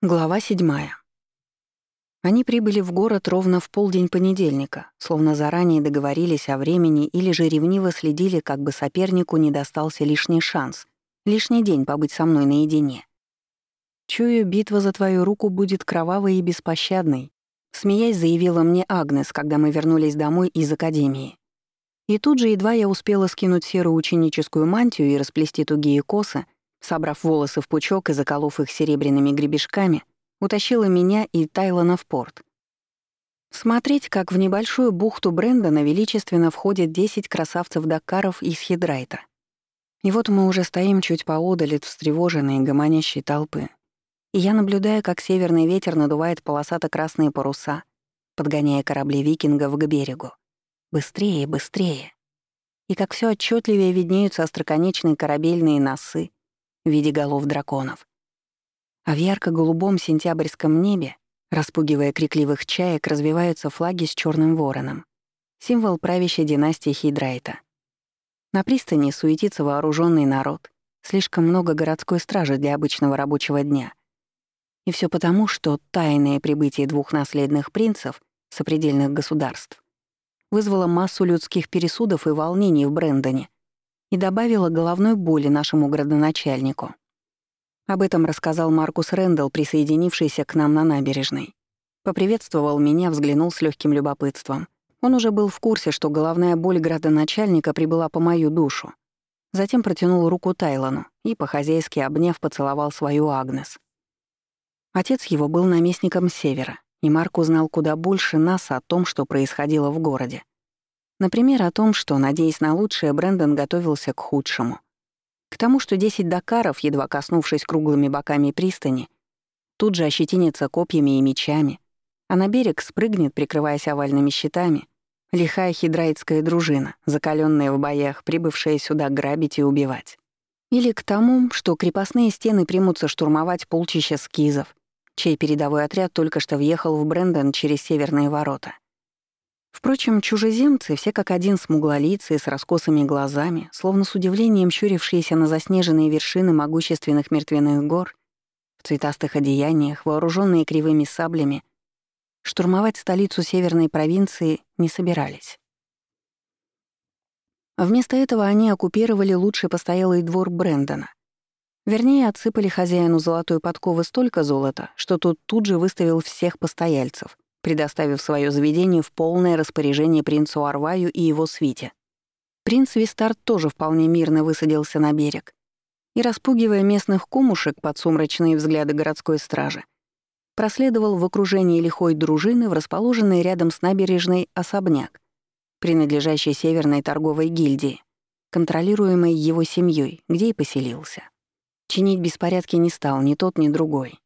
Глава седьмая. Они прибыли в город ровно в полдень понедельника, словно заранее договорились о времени или же ревниво следили, как бы сопернику не достался лишний шанс, лишний день побыть со мной наедине. «Чую, битва за твою руку будет кровавой и беспощадной», смеясь заявила мне Агнес, когда мы вернулись домой из академии. И тут же едва я успела скинуть серую ученическую мантию и расплести тугие косы, собрав волосы в пучок и заколов их серебряными гребешками, утащила меня и Тайлона в порт. Смотреть, как в небольшую бухту Брэндона величественно входит 10 красавцев-дакаров из Хидрайта. И вот мы уже стоим чуть поодаль от встревоженной гомонящей толпы. И я наблюдаю, как северный ветер надувает полосато-красные паруса, подгоняя корабли викингов к берегу. Быстрее, быстрее. И как все отчетливее виднеются остроконечные корабельные носы, в виде голов драконов. А в ярко-голубом сентябрьском небе, распугивая крикливых чаек, развиваются флаги с черным вороном. Символ правящей династии Хидрайта. На пристани суетится вооруженный народ. Слишком много городской стражи для обычного рабочего дня. И все потому, что тайное прибытие двух наследных принцев сопредельных государств вызвало массу людских пересудов и волнений в Брэндоне — и добавила головной боли нашему градоначальнику. Об этом рассказал Маркус Рэндалл, присоединившийся к нам на набережной. Поприветствовал меня, взглянул с легким любопытством. Он уже был в курсе, что головная боль градоначальника прибыла по мою душу. Затем протянул руку Тайлону и, по-хозяйски обняв, поцеловал свою Агнес. Отец его был наместником Севера, и Марк узнал куда больше нас о том, что происходило в городе. Например, о том, что, надеясь на лучшее, Брэндон готовился к худшему. К тому, что 10 дакаров, едва коснувшись круглыми боками пристани, тут же ощетинится копьями и мечами, а на берег спрыгнет, прикрываясь овальными щитами, лихая хидрайтская дружина, закаленная в боях, прибывшая сюда грабить и убивать. Или к тому, что крепостные стены примутся штурмовать полчища скизов, чей передовой отряд только что въехал в Брэндон через северные ворота — Впрочем, чужеземцы, все как один смуглолицые, с раскосыми глазами, словно с удивлением щурившиеся на заснеженные вершины могущественных мертвяных гор, в цветастых одеяниях, вооруженные кривыми саблями, штурмовать столицу северной провинции не собирались. Вместо этого они оккупировали лучший постоялый двор Брэндона. Вернее, отсыпали хозяину золотой подковы столько золота, что тот тут же выставил всех постояльцев — предоставив свое заведение в полное распоряжение принцу Арваю и его свите. Принц Вистарт тоже вполне мирно высадился на берег и, распугивая местных кумушек под сумрачные взгляды городской стражи, проследовал в окружении лихой дружины в расположенный рядом с набережной особняк, принадлежащий Северной торговой гильдии, контролируемой его семьей, где и поселился. Чинить беспорядки не стал ни тот, ни другой.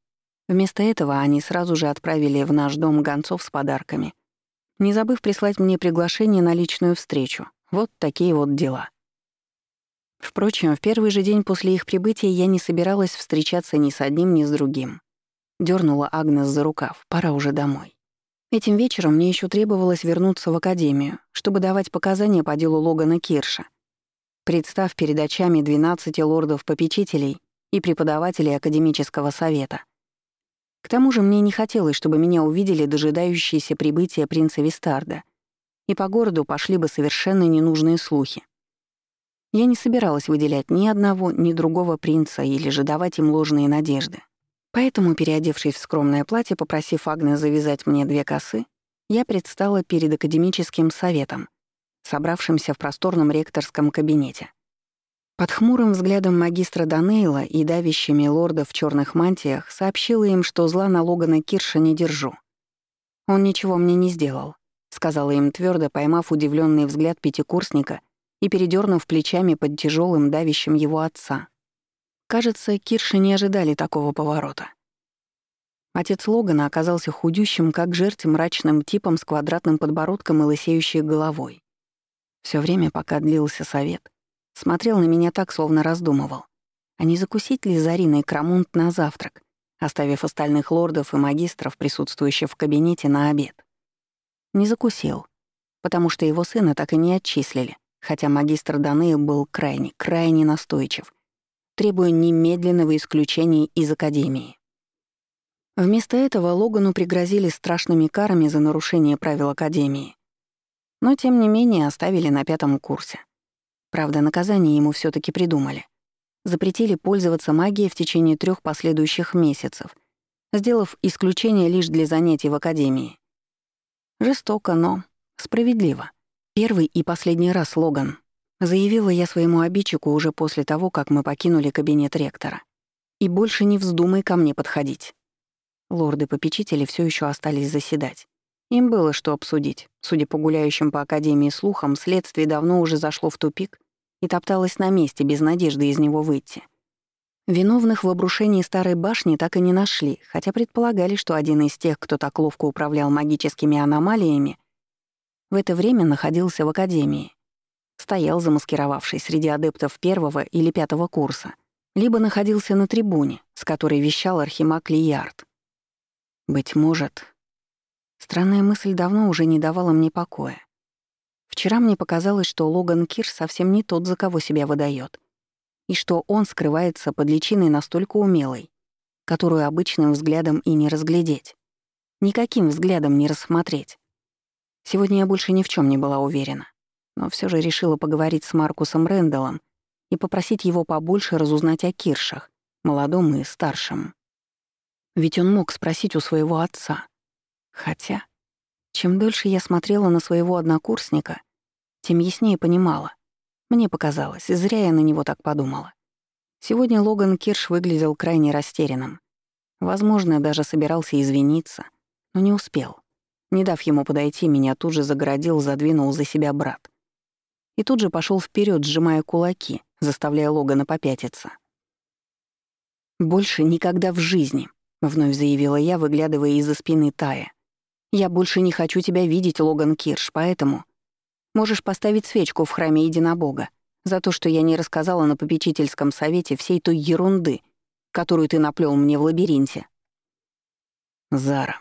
Вместо этого они сразу же отправили в наш дом гонцов с подарками, не забыв прислать мне приглашение на личную встречу. Вот такие вот дела. Впрочем, в первый же день после их прибытия я не собиралась встречаться ни с одним, ни с другим. Дёрнула Агнес за рукав, пора уже домой. Этим вечером мне еще требовалось вернуться в академию, чтобы давать показания по делу Логана Кирша. Представ перед очами 12 лордов-попечителей и преподавателей академического совета — к тому же мне не хотелось, чтобы меня увидели дожидающиеся прибытия принца Вистарда, и по городу пошли бы совершенно ненужные слухи. Я не собиралась выделять ни одного, ни другого принца или же давать им ложные надежды. Поэтому, переодевшись в скромное платье, попросив Агны завязать мне две косы, я предстала перед академическим советом, собравшимся в просторном ректорском кабинете. Под хмурым взглядом магистра Данейла и давящими лордов в черных мантиях сообщила им, что зла на Логана Кирша не держу. «Он ничего мне не сделал», — сказала им твердо, поймав удивленный взгляд пятикурсника и передернув плечами под тяжелым давящим его отца. Кажется, Кирши не ожидали такого поворота. Отец Логана оказался худющим, как жерть мрачным типом с квадратным подбородком и лысеющей головой. Все время, пока длился совет, Смотрел на меня так, словно раздумывал. А не закусить ли Зариной Крамунт на завтрак, оставив остальных лордов и магистров, присутствующих в кабинете, на обед? Не закусил, потому что его сына так и не отчислили, хотя магистр Данейл был крайне, крайне настойчив, требуя немедленного исключения из Академии. Вместо этого Логану пригрозили страшными карами за нарушение правил Академии. Но, тем не менее, оставили на пятом курсе. Правда, наказание ему все таки придумали. Запретили пользоваться магией в течение трех последующих месяцев, сделав исключение лишь для занятий в Академии. Жестоко, но справедливо. Первый и последний раз, Логан. Заявила я своему обидчику уже после того, как мы покинули кабинет ректора. И больше не вздумай ко мне подходить. Лорды-попечители все еще остались заседать. Им было что обсудить. Судя по гуляющим по Академии слухам, следствие давно уже зашло в тупик и топталось на месте, без надежды из него выйти. Виновных в обрушении старой башни так и не нашли, хотя предполагали, что один из тех, кто так ловко управлял магическими аномалиями, в это время находился в Академии. Стоял замаскировавшись среди адептов первого или пятого курса, либо находился на трибуне, с которой вещал архимаг Лиярд. Быть может... Странная мысль давно уже не давала мне покоя. Вчера мне показалось, что Логан Кирш совсем не тот, за кого себя выдает, и что он скрывается под личиной настолько умелой, которую обычным взглядом и не разглядеть. Никаким взглядом не рассмотреть. Сегодня я больше ни в чем не была уверена, но все же решила поговорить с Маркусом Рэндаллом и попросить его побольше разузнать о Киршах, молодом и старшем. Ведь он мог спросить у своего отца. Хотя, чем дольше я смотрела на своего однокурсника, тем яснее понимала. Мне показалось, зря я на него так подумала. Сегодня Логан Кирш выглядел крайне растерянным. Возможно, даже собирался извиниться, но не успел. Не дав ему подойти, меня тут же загородил, задвинул за себя брат. И тут же пошел вперед, сжимая кулаки, заставляя Логана попятиться. «Больше никогда в жизни», Вновь заявила я, выглядывая из-за спины Тая. «Я больше не хочу тебя видеть, Логан Кирш, поэтому можешь поставить свечку в храме Единобога за то, что я не рассказала на попечительском совете всей той ерунды, которую ты наплел мне в лабиринте». «Зара».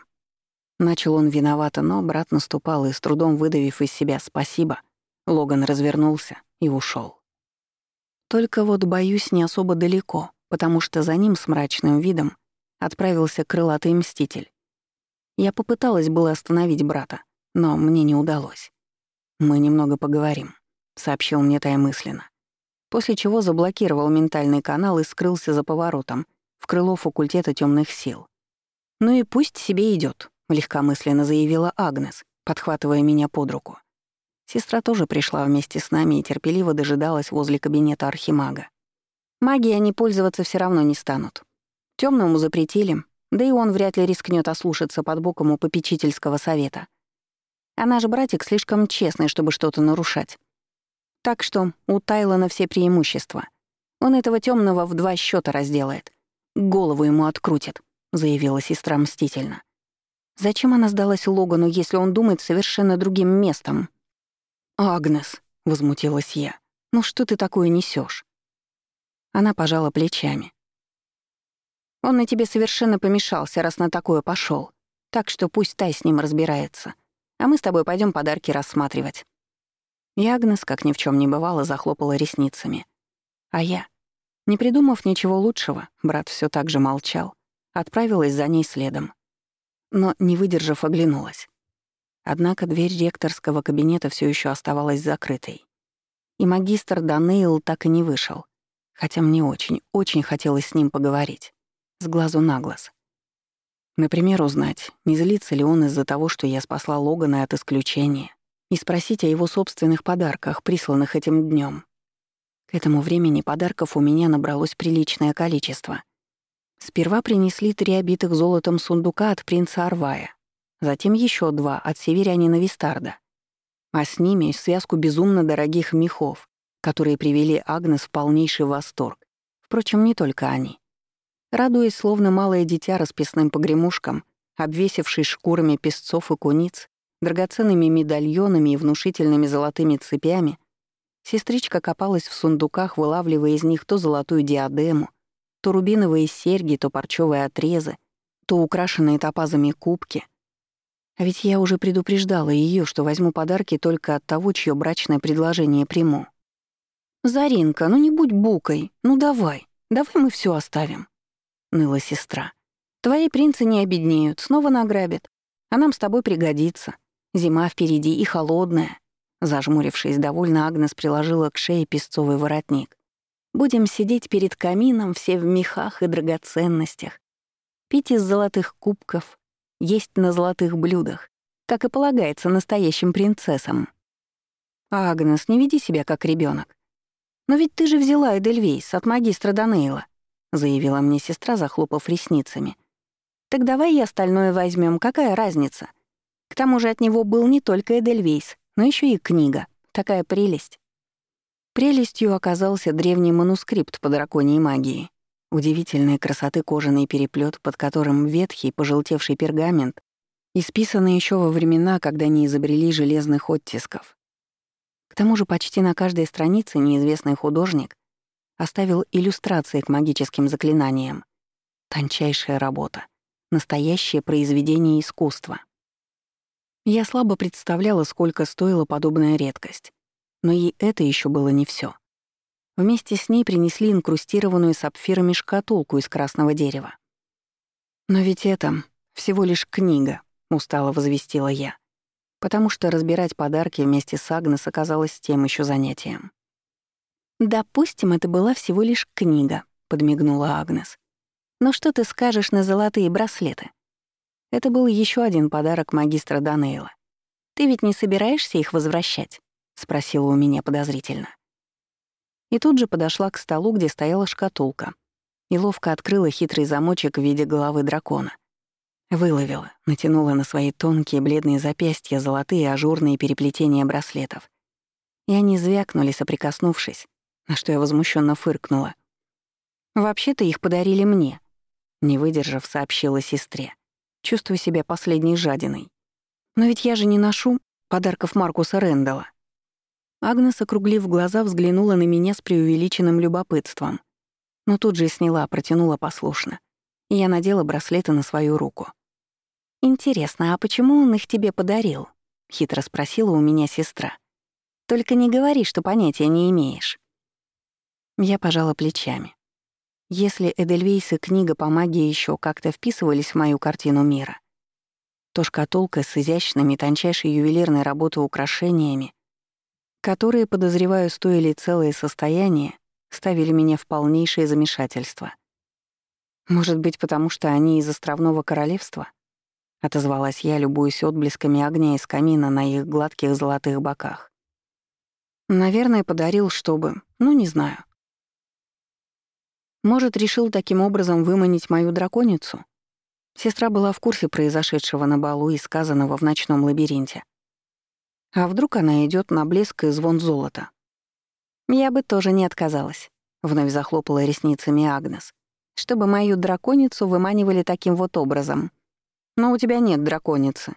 Начал он виновато, но брат наступал и, с трудом выдавив из себя «спасибо», Логан развернулся и ушел. Только вот, боюсь, не особо далеко, потому что за ним с мрачным видом отправился крылатый мститель. Я попыталась было остановить брата, но мне не удалось. «Мы немного поговорим», — сообщил мне таймысленно. После чего заблокировал ментальный канал и скрылся за поворотом в крыло факультета темных сил. «Ну и пусть себе идет, легкомысленно заявила Агнес, подхватывая меня под руку. Сестра тоже пришла вместе с нами и терпеливо дожидалась возле кабинета архимага. Магией они пользоваться все равно не станут. Темному запретили, да и он вряд ли рискнет ослушаться под боком у попечительского совета. А наш братик слишком честный, чтобы что-то нарушать. Так что у Тайлона все преимущества. Он этого темного в два счета разделает. Голову ему открутит, заявила сестра мстительно. Зачем она сдалась Логану, если он думает совершенно другим местом? «Агнес», — возмутилась я, — «ну что ты такое несешь? Она пожала плечами. Он на тебе совершенно помешался, раз на такое пошел. Так что пусть Тай с ним разбирается. А мы с тобой пойдем подарки рассматривать». И Агнес, как ни в чем не бывало, захлопала ресницами. А я, не придумав ничего лучшего, брат все так же молчал, отправилась за ней следом. Но, не выдержав, оглянулась. Однако дверь ректорского кабинета все еще оставалась закрытой. И магистр Данейл так и не вышел, хотя мне очень, очень хотелось с ним поговорить с глазу на глаз. Например, узнать, не злится ли он из-за того, что я спасла Логана от исключения, и спросить о его собственных подарках, присланных этим днем. К этому времени подарков у меня набралось приличное количество. Сперва принесли три обитых золотом сундука от принца Арвая, затем еще два от северянина Вистарда, а с ними связку безумно дорогих мехов, которые привели Агнес в полнейший восторг. Впрочем, не только они. Радуясь, словно малое дитя расписным погремушкам, обвесившись шкурами песцов и куниц, драгоценными медальонами и внушительными золотыми цепями, сестричка копалась в сундуках, вылавливая из них то золотую диадему, то рубиновые серьги, то парчевые отрезы, то украшенные топазами кубки. А ведь я уже предупреждала ее, что возьму подарки только от того, чье брачное предложение приму. «Заринка, ну не будь букой, ну давай, давай мы все оставим», — ныла сестра. Твои принцы не обеднеют, снова награбят. А нам с тобой пригодится. Зима впереди и холодная. Зажмурившись довольно, Агнес приложила к шее песцовый воротник. Будем сидеть перед камином все в мехах и драгоценностях, пить из золотых кубков, есть на золотых блюдах, как и полагается настоящим принцессам. Агнес, не веди себя как ребенок. Но ведь ты же взяла Эдельвейс от магистра Данейла, заявила мне сестра, захлопав ресницами. Так давай и остальное возьмем, какая разница? К тому же от него был не только Эдельвейс, но еще и книга. Такая прелесть. Прелестью оказался древний манускрипт по драконьей магии. Удивительной красоты кожаный переплет, под которым ветхий, пожелтевший пергамент, исписанный еще во времена, когда не изобрели железных оттисков. К тому же почти на каждой странице неизвестный художник оставил иллюстрации к магическим заклинаниям. Тончайшая работа. Настоящее произведение искусства. Я слабо представляла, сколько стоила подобная редкость. Но и это еще было не все. Вместе с ней принесли инкрустированную сапфирами шкатулку из красного дерева. «Но ведь это всего лишь книга», — устало возвестила я, потому что разбирать подарки вместе с Агнес оказалось тем еще занятием. «Допустим, это была всего лишь книга», — подмигнула Агнес. «Но что ты скажешь на золотые браслеты?» Это был еще один подарок магистра Данейла. «Ты ведь не собираешься их возвращать?» — спросила у меня подозрительно. И тут же подошла к столу, где стояла шкатулка, и ловко открыла хитрый замочек в виде головы дракона. Выловила, натянула на свои тонкие бледные запястья золотые ажурные переплетения браслетов. И они звякнули, соприкоснувшись, на что я возмущенно фыркнула. «Вообще-то их подарили мне», — не выдержав, сообщила сестре. Чувствую себя последней жадиной. «Но ведь я же не ношу подарков Маркуса Рэндалла. Агнес, округлив глаза, взглянула на меня с преувеличенным любопытством. Но тут же сняла, протянула послушно. Я надела браслеты на свою руку. «Интересно, а почему он их тебе подарил?» — хитро спросила у меня сестра. «Только не говори, что понятия не имеешь». Я пожала плечами. Если Эдельвейс и книга по магии еще как-то вписывались в мою картину мира, то шкатулка с изящными тончайшей ювелирной работы украшениями которые, подозреваю, стоили целое состояние, ставили меня в полнейшее замешательство. Может быть, потому что они из островного королевства? Отозвалась я, любуясь отблесками огня из камина на их гладких золотых боках. Наверное, подарил, чтобы... Ну, не знаю. Может, решил таким образом выманить мою драконицу? Сестра была в курсе произошедшего на балу и сказанного в ночном лабиринте. А вдруг она идет на блеск и звон золота? Я бы тоже не отказалась, вновь захлопала ресницами Агнес, чтобы мою драконицу выманивали таким вот образом. Но у тебя нет драконицы.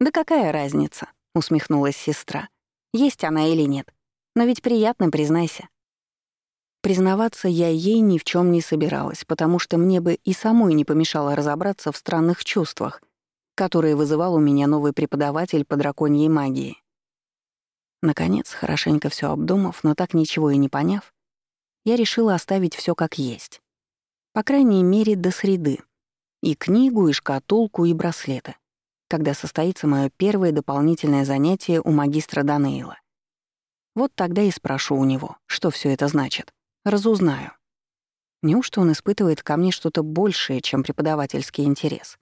Да какая разница? усмехнулась сестра. Есть она или нет. Но ведь приятно, признайся. Признаваться я ей ни в чем не собиралась, потому что мне бы и самой не помешало разобраться в странных чувствах, которые вызывал у меня новый преподаватель по драконьей магии. Наконец, хорошенько все обдумав, но так ничего и не поняв, я решила оставить все как есть. По крайней мере, до среды. И книгу, и шкатулку, и браслеты. Когда состоится мое первое дополнительное занятие у магистра Данейла. Вот тогда и спрошу у него, что все это значит. Разузнаю. Неужто он испытывает ко мне что-то большее, чем преподавательский интерес?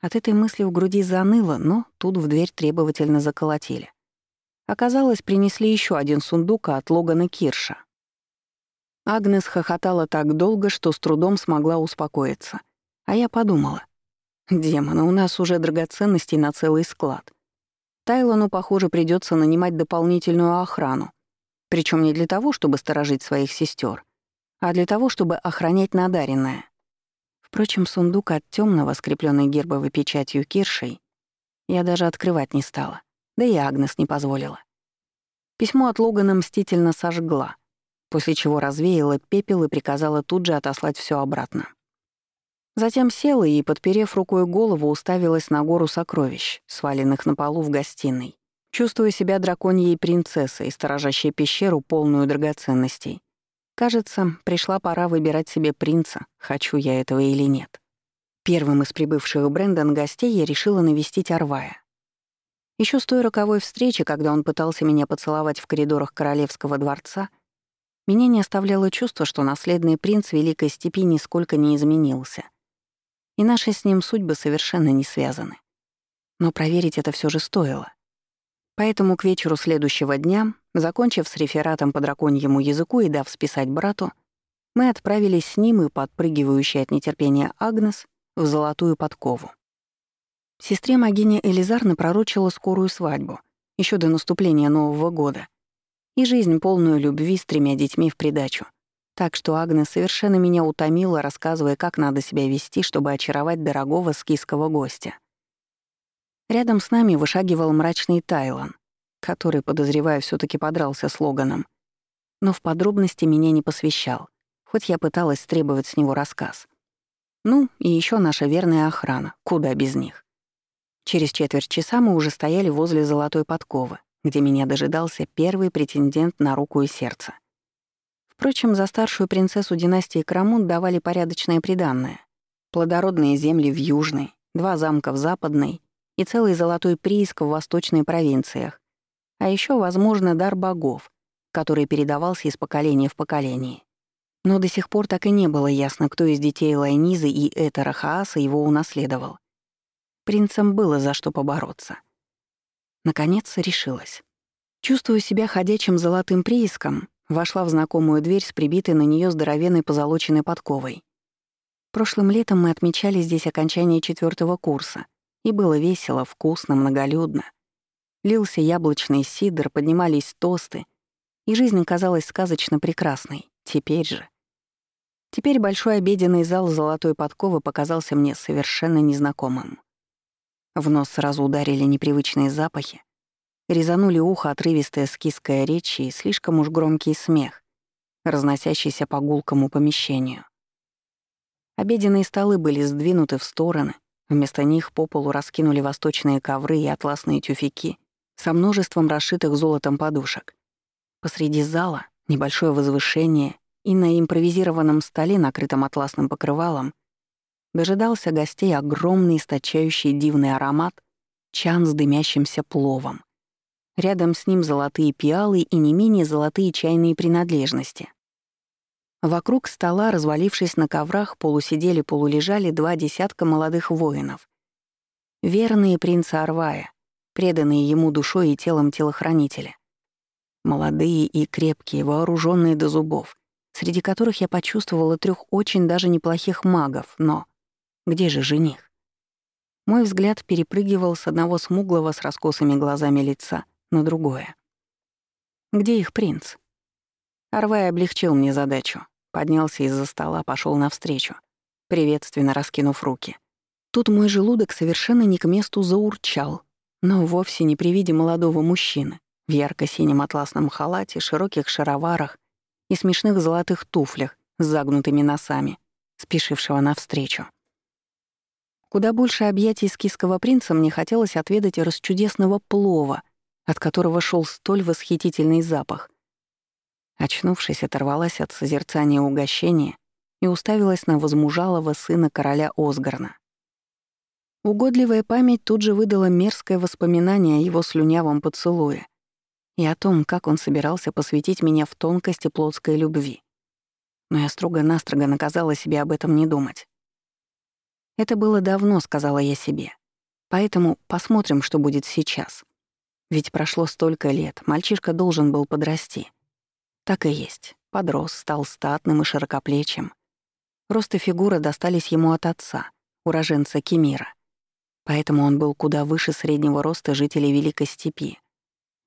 От этой мысли в груди заныло, но тут в дверь требовательно заколотили. Оказалось, принесли еще один сундук от Логана Кирша. Агнес хохотала так долго, что с трудом смогла успокоиться. А я подумала. Демона, у нас уже драгоценностей на целый склад. Тайлону, похоже, придется нанимать дополнительную охрану. Причем не для того, чтобы сторожить своих сестер, а для того, чтобы охранять надаренное. Впрочем, сундук от темного, скрепленный гербовой печатью Киршей, я даже открывать не стала да и Агнес не позволила. Письмо от Логана мстительно сожгла, после чего развеяла пепел и приказала тут же отослать все обратно. Затем села и, подперев рукой голову, уставилась на гору сокровищ, сваленных на полу в гостиной, чувствуя себя драконьей принцессой, сторожащей пещеру, полную драгоценностей. Кажется, пришла пора выбирать себе принца, хочу я этого или нет. Первым из прибывших Брэндон гостей я решила навестить Арвая. Еще с той роковой встречи, когда он пытался меня поцеловать в коридорах Королевского дворца, меня не оставляло чувство, что наследный принц Великой Степи нисколько не изменился. И наши с ним судьбы совершенно не связаны. Но проверить это все же стоило. Поэтому к вечеру следующего дня, закончив с рефератом по драконьему языку и дав списать брату, мы отправились с ним и подпрыгивающей от нетерпения Агнес в золотую подкову. Сестре Магине Элизар напророчила скорую свадьбу, еще до наступления Нового года, и жизнь полную любви с тремя детьми в придачу. Так что Агнес совершенно меня утомила, рассказывая, как надо себя вести, чтобы очаровать дорогого скиского гостя. Рядом с нами вышагивал мрачный Тайлан, который, подозревая, все таки подрался с Логаном. Но в подробности меня не посвящал, хоть я пыталась требовать с него рассказ. Ну, и еще наша верная охрана, куда без них. Через четверть часа мы уже стояли возле золотой подковы, где меня дожидался первый претендент на руку и сердце. Впрочем, за старшую принцессу династии Крамун давали порядочное приданное. Плодородные земли в Южной, два замка в Западной и целый золотой прииск в восточной провинциях, а еще, возможно, дар богов, который передавался из поколения в поколение. Но до сих пор так и не было ясно, кто из детей Лайнизы и Этера Хааса его унаследовал. Принцам было за что побороться. Наконец решилась. Чувствуя себя ходячим золотым прииском, вошла в знакомую дверь с прибитой на нее здоровенной позолоченной подковой. Прошлым летом мы отмечали здесь окончание четвертого курса — и было весело, вкусно, многолюдно. Лился яблочный сидр, поднимались тосты, и жизнь казалась сказочно прекрасной. Теперь же... Теперь большой обеденный зал золотой подковы показался мне совершенно незнакомым. В нос сразу ударили непривычные запахи, резанули ухо отрывистая скиская речь и слишком уж громкий смех, разносящийся по гулкому помещению. Обеденные столы были сдвинуты в стороны, Вместо них по полу раскинули восточные ковры и атласные тюфяки со множеством расшитых золотом подушек. Посреди зала небольшое возвышение, и на импровизированном столе, накрытом атласным покрывалом, дожидался гостей огромный, источающий дивный аромат чан с дымящимся пловом. Рядом с ним золотые пиалы и не менее золотые чайные принадлежности. Вокруг стола, развалившись на коврах, полусидели, полулежали два десятка молодых воинов. Верные принца Арвая, преданные ему душой и телом телохранителя. Молодые и крепкие, вооруженные до зубов, среди которых я почувствовала трех очень даже неплохих магов, но где же жених? Мой взгляд перепрыгивал с одного смуглого с раскосыми глазами лица на другое. Где их принц? Арвай облегчил мне задачу. Поднялся из-за стола, пошел навстречу, приветственно раскинув руки. Тут мой желудок совершенно не к месту заурчал, но вовсе не при виде молодого мужчины в ярко-синем атласном халате, широких шароварах и смешных золотых туфлях с загнутыми носами, спешившего навстречу. Куда больше объятий скиского принца мне хотелось отведать расчудесного плова, от которого шел столь восхитительный запах — Очнувшись, оторвалась от созерцания угощения и уставилась на возмужалого сына короля Осгарна. Угодливая память тут же выдала мерзкое воспоминание о его слюнявом поцелуе и о том, как он собирался посвятить меня в тонкости плотской любви. Но я строго-настрого наказала себе об этом не думать. «Это было давно», — сказала я себе. «Поэтому посмотрим, что будет сейчас. Ведь прошло столько лет, мальчишка должен был подрасти». Так и есть. Подрос, стал статным и широкоплечим. Рост и фигура достались ему от отца, уроженца Кемира. Поэтому он был куда выше среднего роста жителей Великой Степи.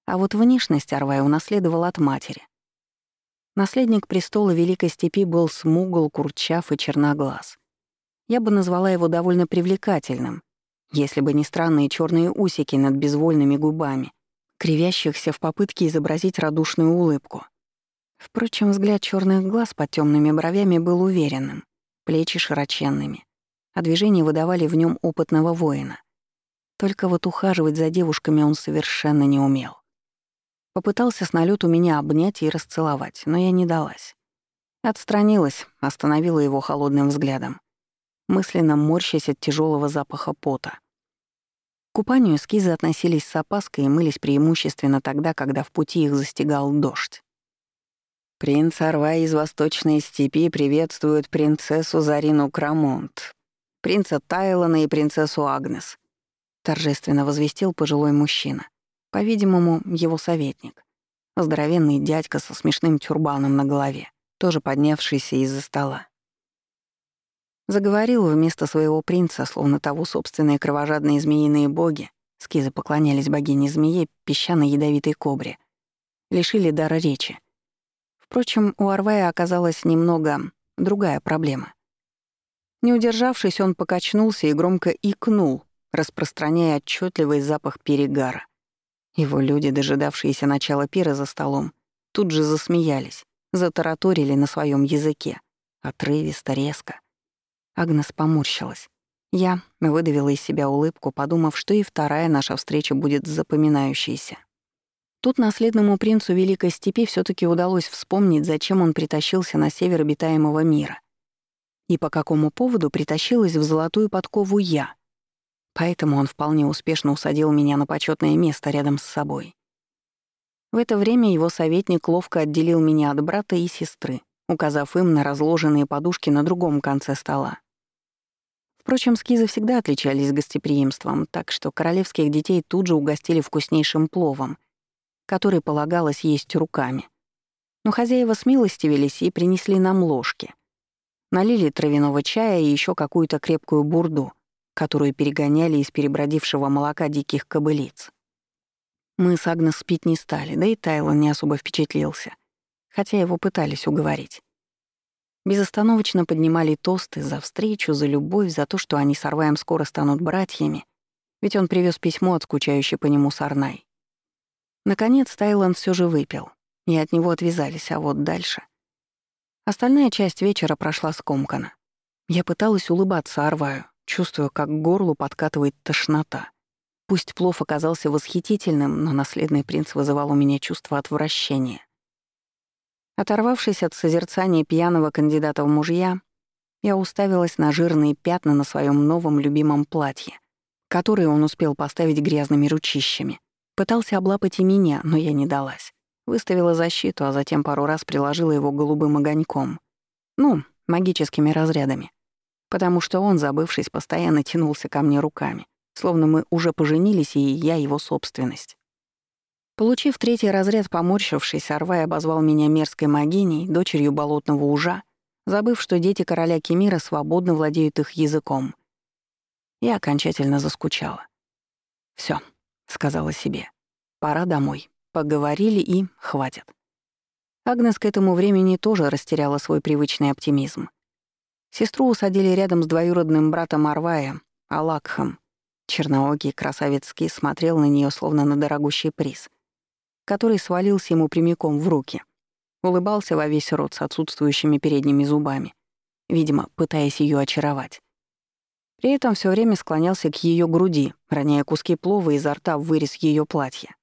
А вот внешность Арвай унаследовал от матери. Наследник престола Великой Степи был смугл, курчав и черноглаз. Я бы назвала его довольно привлекательным, если бы не странные черные усики над безвольными губами, кривящихся в попытке изобразить радушную улыбку. Впрочем, взгляд черных глаз под темными бровями был уверенным, плечи широченными, а движения выдавали в нем опытного воина. Только вот ухаживать за девушками он совершенно не умел. Попытался с налету меня обнять и расцеловать, но я не далась. Отстранилась, остановила его холодным взглядом. мысленно морщась от тяжелого запаха пота. К купанию эскизы относились с опаской и мылись преимущественно тогда, когда в пути их застигал дождь. Принц Арвай из Восточной степи приветствует принцессу Зарину Крамонт, принца Тайлона и принцессу Агнес, торжественно возвестил пожилой мужчина, по-видимому, его советник, здоровенный дядька со смешным тюрбаном на голове, тоже поднявшийся из-за стола. Заговорил вместо своего принца, словно того собственные кровожадные змеиные боги, скизы поклонялись богине-змее, песчаной ядовитой кобре, лишили дара речи. Впрочем, у Арвая оказалась немного другая проблема. Не удержавшись, он покачнулся и громко икнул, распространяя отчетливый запах перегара. Его люди, дожидавшиеся начала пира за столом, тут же засмеялись, затараторили на своем языке, отрывисто, резко. Агнес поморщилась. Я выдавила из себя улыбку, подумав, что и вторая наша встреча будет запоминающейся. Тут наследному принцу Великой Степи все таки удалось вспомнить, зачем он притащился на север обитаемого мира. И по какому поводу притащилась в золотую подкову я. Поэтому он вполне успешно усадил меня на почетное место рядом с собой. В это время его советник ловко отделил меня от брата и сестры, указав им на разложенные подушки на другом конце стола. Впрочем, скизы всегда отличались гостеприимством, так что королевских детей тут же угостили вкуснейшим пловом, который полагалось есть руками. Но хозяева смилостивились и принесли нам ложки. Налили травяного чая и еще какую-то крепкую бурду, которую перегоняли из перебродившего молока диких кобылиц. Мы с Агнес пить не стали, да и Тайлон не особо впечатлился, хотя его пытались уговорить. Безостановочно поднимали тосты за встречу, за любовь, за то, что они с Арваем скоро станут братьями, ведь он привез письмо от скучающей по нему Сарнай. Наконец Тайланд все же выпил, и от него отвязались, а вот дальше. Остальная часть вечера прошла скомканно. Я пыталась улыбаться Арваю, чувствуя, как к горлу подкатывает тошнота. Пусть плов оказался восхитительным, но наследный принц вызывал у меня чувство отвращения. Оторвавшись от созерцания пьяного кандидата в мужья, я уставилась на жирные пятна на своем новом любимом платье, которые он успел поставить грязными ручищами. Пытался облапать и меня, но я не далась. Выставила защиту, а затем пару раз приложила его голубым огоньком. Ну, магическими разрядами. Потому что он, забывшись, постоянно тянулся ко мне руками, словно мы уже поженились, и я его собственность. Получив третий разряд, поморщившись, Арвай обозвал меня мерзкой магиней, дочерью болотного ужа, забыв, что дети короля Кемира свободно владеют их языком. Я окончательно заскучала. Все, сказала себе. «Пора домой. Поговорили и хватит». Агнес к этому времени тоже растеряла свой привычный оптимизм. Сестру усадили рядом с двоюродным братом Арвая, Алакхом. Черноокий красавецкий смотрел на нее словно на дорогущий приз — который свалился ему прямиком в руки. Улыбался во весь рот с отсутствующими передними зубами, видимо, пытаясь ее очаровать. При этом все время склонялся к ее груди, роняя куски плова изо рта в вырез ее платья.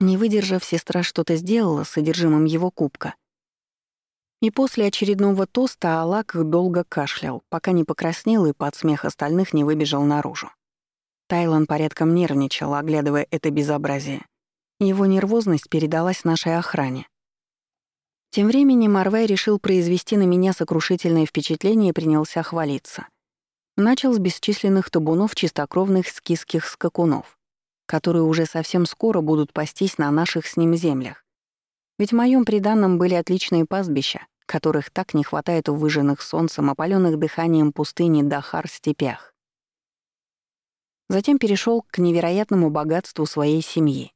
Не выдержав, сестра что-то сделала с содержимым его кубка. И после очередного тоста Алак долго кашлял, пока не покраснел и под смех остальных не выбежал наружу. Тайлан порядком нервничал, оглядывая это безобразие. Его нервозность передалась нашей охране. Тем временем Марвей решил произвести на меня сокрушительное впечатление и принялся хвалиться. Начал с бесчисленных табунов чистокровных скиских скакунов, которые уже совсем скоро будут пастись на наших с ним землях. Ведь в моем приданном были отличные пастбища, которых так не хватает в выжженных солнцем, опаленных дыханием пустыни Дахар степях. Затем перешел к невероятному богатству своей семьи.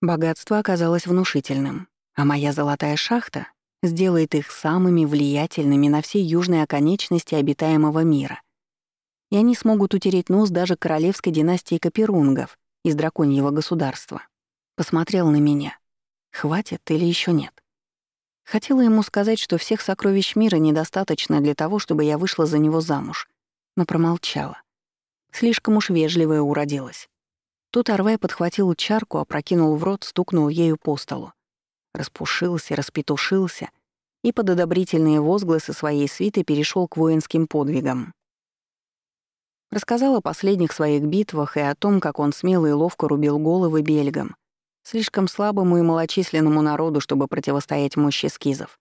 Богатство оказалось внушительным, а моя золотая шахта сделает их самыми влиятельными на всей южной оконечности обитаемого мира. И они смогут утереть нос даже королевской династии Каперунгов из драконьего государства. Посмотрел на меня. Хватит или еще нет? Хотела ему сказать, что всех сокровищ мира недостаточно для того, чтобы я вышла за него замуж, но промолчала. Слишком уж вежливая уродилась. Тут Арвай подхватил чарку, опрокинул в рот, стукнул ею по столу. Распушился, распетушился и под одобрительные возгласы своей свиты перешел к воинским подвигам. Рассказал о последних своих битвах и о том, как он смело и ловко рубил головы бельгам, слишком слабому и малочисленному народу, чтобы противостоять мощи скизов.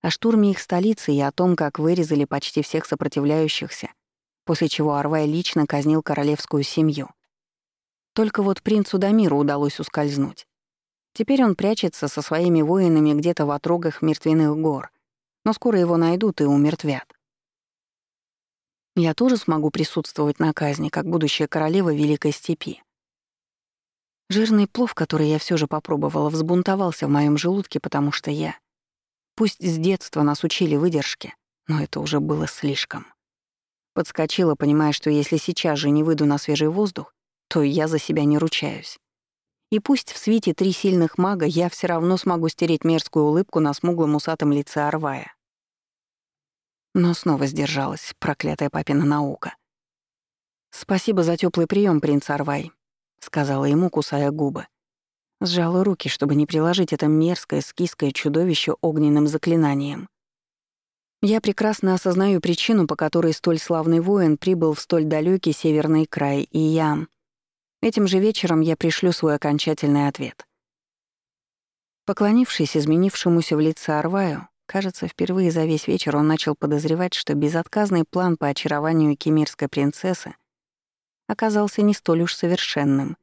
О штурме их столицы и о том, как вырезали почти всех сопротивляющихся, после чего Арвай лично казнил королевскую семью. Только вот принцу Дамиру удалось ускользнуть. Теперь он прячется со своими воинами где-то в отрогах мертвяных гор, но скоро его найдут и умертвят. Я тоже смогу присутствовать на казни, как будущая королева Великой Степи. Жирный плов, который я все же попробовала, взбунтовался в моем желудке, потому что я... Пусть с детства нас учили выдержке, но это уже было слишком. Подскочила, понимая, что если сейчас же не выйду на свежий воздух, то я за себя не ручаюсь. И пусть в свете три сильных мага я все равно смогу стереть мерзкую улыбку на смуглом усатом лице Арвая. Но снова сдержалась, проклятая папина наука. «Спасибо за теплый прием, принц Арвай», — сказала ему, кусая губы. Сжала руки, чтобы не приложить это мерзкое скиское чудовище огненным заклинанием. Я прекрасно осознаю причину, по которой столь славный воин прибыл в столь далекий северный край, и я... Этим же вечером я пришлю свой окончательный ответ. Поклонившись изменившемуся в лице Арваю, кажется, впервые за весь вечер он начал подозревать, что безотказный план по очарованию кемирской принцессы оказался не столь уж совершенным,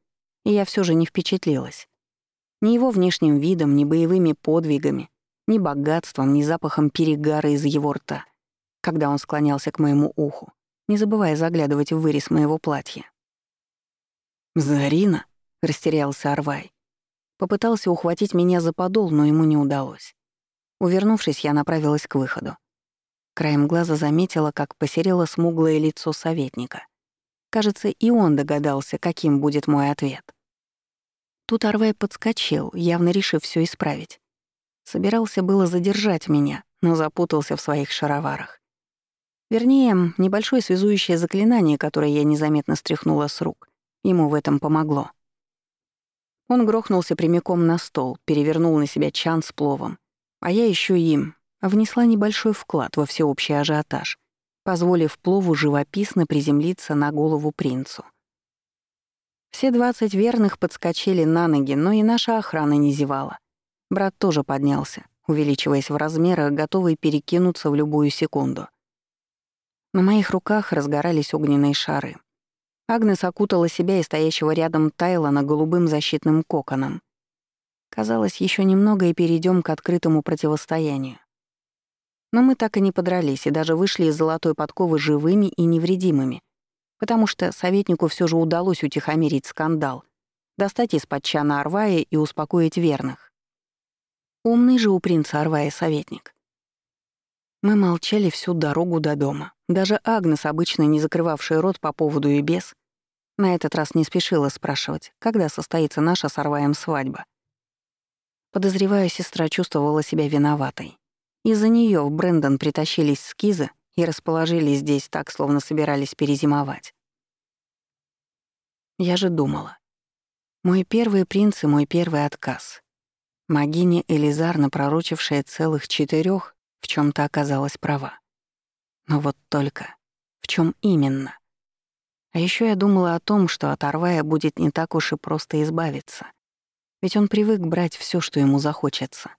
и я все же не впечатлилась. Ни его внешним видом, ни боевыми подвигами, ни богатством, ни запахом перегара из его рта, когда он склонялся к моему уху, не забывая заглядывать в вырез моего платья. «Зарина?» — растерялся Арвай. Попытался ухватить меня за подол, но ему не удалось. Увернувшись, я направилась к выходу. Краем глаза заметила, как посерело смуглое лицо советника. Кажется, и он догадался, каким будет мой ответ. Тут Арвай подскочил, явно решив все исправить. Собирался было задержать меня, но запутался в своих шароварах. Вернее, небольшое связующее заклинание, которое я незаметно стряхнула с рук, Ему в этом помогло. Он грохнулся прямиком на стол, перевернул на себя чан с пловом, а я еще им внесла небольшой вклад во всеобщий ажиотаж, позволив плову живописно приземлиться на голову принцу. Все двадцать верных подскочили на ноги, но и наша охрана не зевала. Брат тоже поднялся, увеличиваясь в размерах, готовый перекинуться в любую секунду. На моих руках разгорались огненные шары, Агнес окутала себя и стоящего рядом Тайлона голубым защитным коконом. Казалось, еще немного и перейдем к открытому противостоянию. Но мы так и не подрались и даже вышли из золотой подковы живыми и невредимыми, потому что советнику все же удалось утихомирить скандал, достать из-под чана Арвая и успокоить верных. Умный же у принца Арвая советник. Мы молчали всю дорогу до дома. Даже Агнес, обычно не закрывавшая рот по поводу и без, на этот раз не спешила спрашивать, когда состоится наша с Арваем свадьба. Подозревая, сестра чувствовала себя виноватой. Из-за нее в Брэндон притащились скизы и расположились здесь так, словно собирались перезимовать. Я же думала. Мой первый принц и мой первый отказ. Магиня Элизар, напророчившая целых четырех, в чем то оказалась права. Но вот только в чем именно? А еще я думала о том, что от Арвая будет не так уж и просто избавиться. Ведь он привык брать все, что ему захочется.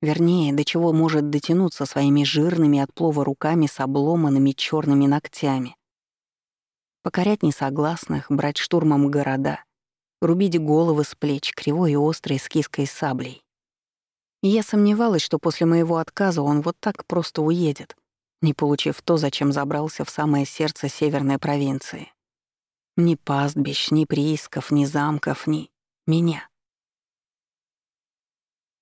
Вернее, до чего может дотянуться своими жирными от плова руками с обломанными черными ногтями. Покорять несогласных, брать штурмом города, рубить головы с плеч кривой и острой с киской саблей. И я сомневалась, что после моего отказа он вот так просто уедет, не получив то, зачем забрался в самое сердце северной провинции. Ни пастбищ, ни приисков, ни замков, ни... меня.